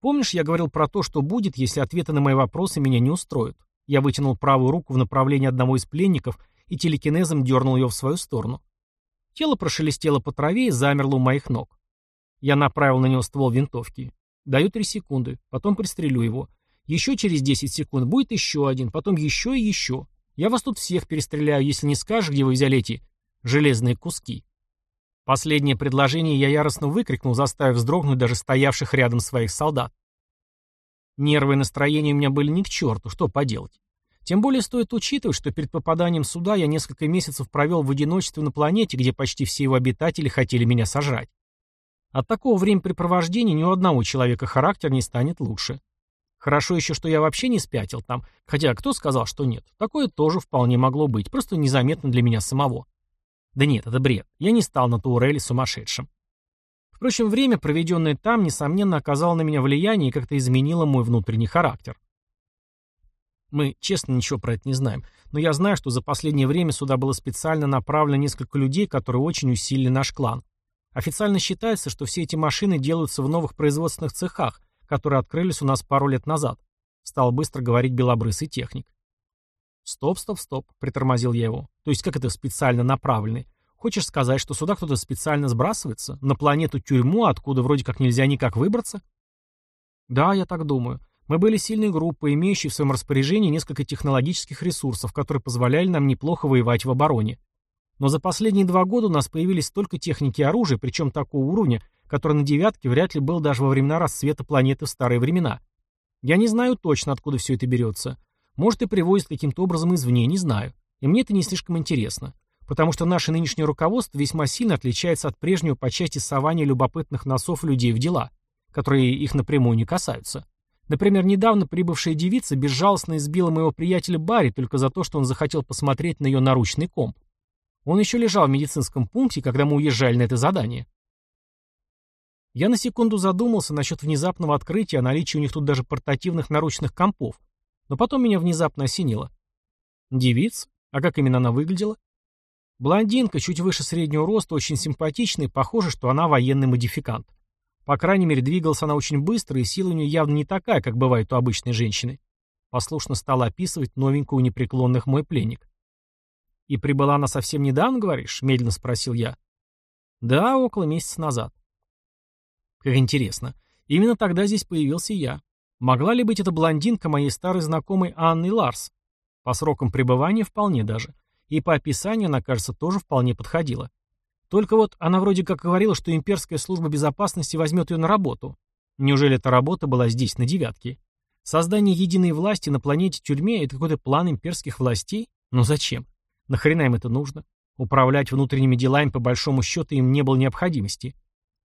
[SPEAKER 1] Помнишь, я говорил про то, что будет, если ответы на мои вопросы меня не устроят? Я вытянул правую руку в направлении одного из пленников и телекинезом дернул ее в свою сторону. Тело прошелестело по траве и замерло у моих ног. Я направил на него ствол винтовки. Даю три секунды, потом пристрелю его. Еще через 10 секунд будет еще один, потом еще и еще. Я вас тут всех перестреляю, если не скажешь, где вы взяли эти железные куски. Последнее предложение я яростно выкрикнул, заставив вздрогнуть даже стоявших рядом своих солдат. Нервы и настроение у меня были ни к черту, что поделать. Тем более стоит учитывать, что перед попаданием сюда я несколько месяцев провел в одиночестве на планете, где почти все его обитатели хотели меня сожрать. От такого времяпрепровождения ни у одного человека характер не станет лучше. Хорошо еще, что я вообще не спятил там, хотя кто сказал, что нет. Такое тоже вполне могло быть, просто незаметно для меня самого. Да нет, это бред. Я не стал на Тауреле сумасшедшим. Впрочем, время, проведенное там, несомненно, оказало на меня влияние и как-то изменило мой внутренний характер. Мы, честно, ничего про это не знаем, но я знаю, что за последнее время сюда было специально направлено несколько людей, которые очень усилили наш клан. Официально считается, что все эти машины делаются в новых производственных цехах, которые открылись у нас пару лет назад, стал быстро говорить белобрысый техник. «Стоп, стоп, стоп», — притормозил я его. «То есть как это специально направленный? Хочешь сказать, что сюда кто-то специально сбрасывается? На планету-тюрьму, откуда вроде как нельзя никак выбраться? Да, я так думаю. Мы были сильной группой, имеющей в своем распоряжении несколько технологических ресурсов, которые позволяли нам неплохо воевать в обороне. Но за последние два года у нас появились столько техники и оружия, причем такого уровня, который на девятке вряд ли был даже во времена расцвета планеты в старые времена. Я не знаю точно, откуда все это берется. Может, и привозят каким-то образом извне, не знаю. И мне это не слишком интересно потому что наше нынешнее руководство весьма сильно отличается от прежнего по части сования любопытных носов людей в дела, которые их напрямую не касаются. Например, недавно прибывшая девица безжалостно избила моего приятеля Барри только за то, что он захотел посмотреть на ее наручный комп. Он еще лежал в медицинском пункте, когда мы уезжали на это задание. Я на секунду задумался насчет внезапного открытия о наличии у них тут даже портативных наручных компов, но потом меня внезапно осенило. Девица? А как именно она выглядела? Блондинка, чуть выше среднего роста, очень симпатичная похоже, что она военный модификант. По крайней мере, двигалась она очень быстро, и сила у нее явно не такая, как бывает у обычной женщины. Послушно стала описывать новенькую непреклонных мой пленник. «И прибыла она совсем недавно, говоришь?» — медленно спросил я. «Да, около месяца назад». Как интересно. Именно тогда здесь появился я. Могла ли быть эта блондинка моей старой знакомой Анной Ларс? По срокам пребывания вполне даже. И по описанию она, кажется, тоже вполне подходила. Только вот она вроде как говорила, что имперская служба безопасности возьмет ее на работу. Неужели эта работа была здесь, на девятке? Создание единой власти на планете тюрьме – это какой-то план имперских властей? Но зачем? Нахрена им это нужно? Управлять внутренними делами по большому счету им не было необходимости.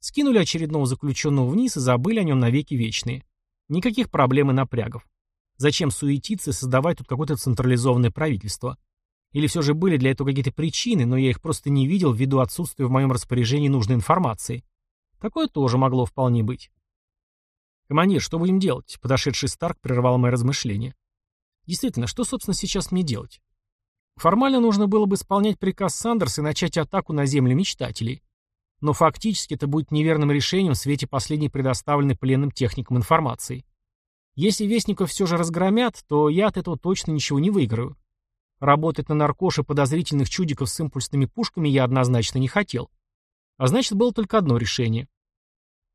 [SPEAKER 1] Скинули очередного заключенного вниз и забыли о нем навеки вечные. Никаких проблем и напрягов. Зачем суетиться и создавать тут какое-то централизованное правительство? Или все же были для этого какие-то причины, но я их просто не видел ввиду отсутствия в моем распоряжении нужной информации. Такое тоже могло вполне быть. «Командир, что будем делать?» Подошедший Старк прервал мои размышления. «Действительно, что, собственно, сейчас мне делать?» Формально нужно было бы исполнять приказ Сандерса и начать атаку на земли мечтателей. Но фактически это будет неверным решением в свете последней предоставленной пленным техникам информации. Если Вестников все же разгромят, то я от этого точно ничего не выиграю. Работать на наркоше подозрительных чудиков с импульсными пушками я однозначно не хотел. А значит, было только одно решение.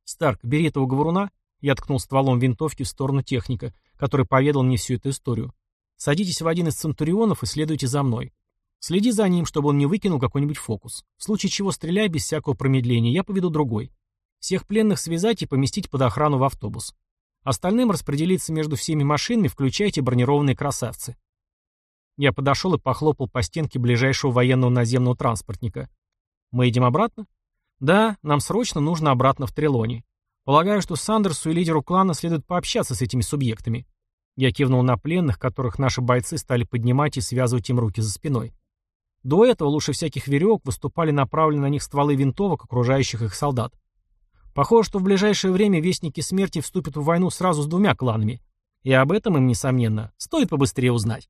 [SPEAKER 1] «Старк, бери этого говоруна», я ткнул стволом винтовки в сторону техника, который поведал мне всю эту историю. «Садитесь в один из центурионов и следуйте за мной. Следи за ним, чтобы он не выкинул какой-нибудь фокус. В случае чего стреляй без всякого промедления, я поведу другой. Всех пленных связать и поместить под охрану в автобус. Остальным распределиться между всеми машинами, включайте бронированные красавцы. Я подошел и похлопал по стенке ближайшего военного наземного транспортника. Мы идем обратно? Да, нам срочно нужно обратно в Трелоне. Полагаю, что Сандерсу и лидеру клана следует пообщаться с этими субъектами. Я кивнул на пленных, которых наши бойцы стали поднимать и связывать им руки за спиной. До этого лучше всяких веревок выступали направленные на них стволы винтовок, окружающих их солдат. Похоже, что в ближайшее время Вестники Смерти вступят в войну сразу с двумя кланами. И об этом им, несомненно, стоит побыстрее узнать.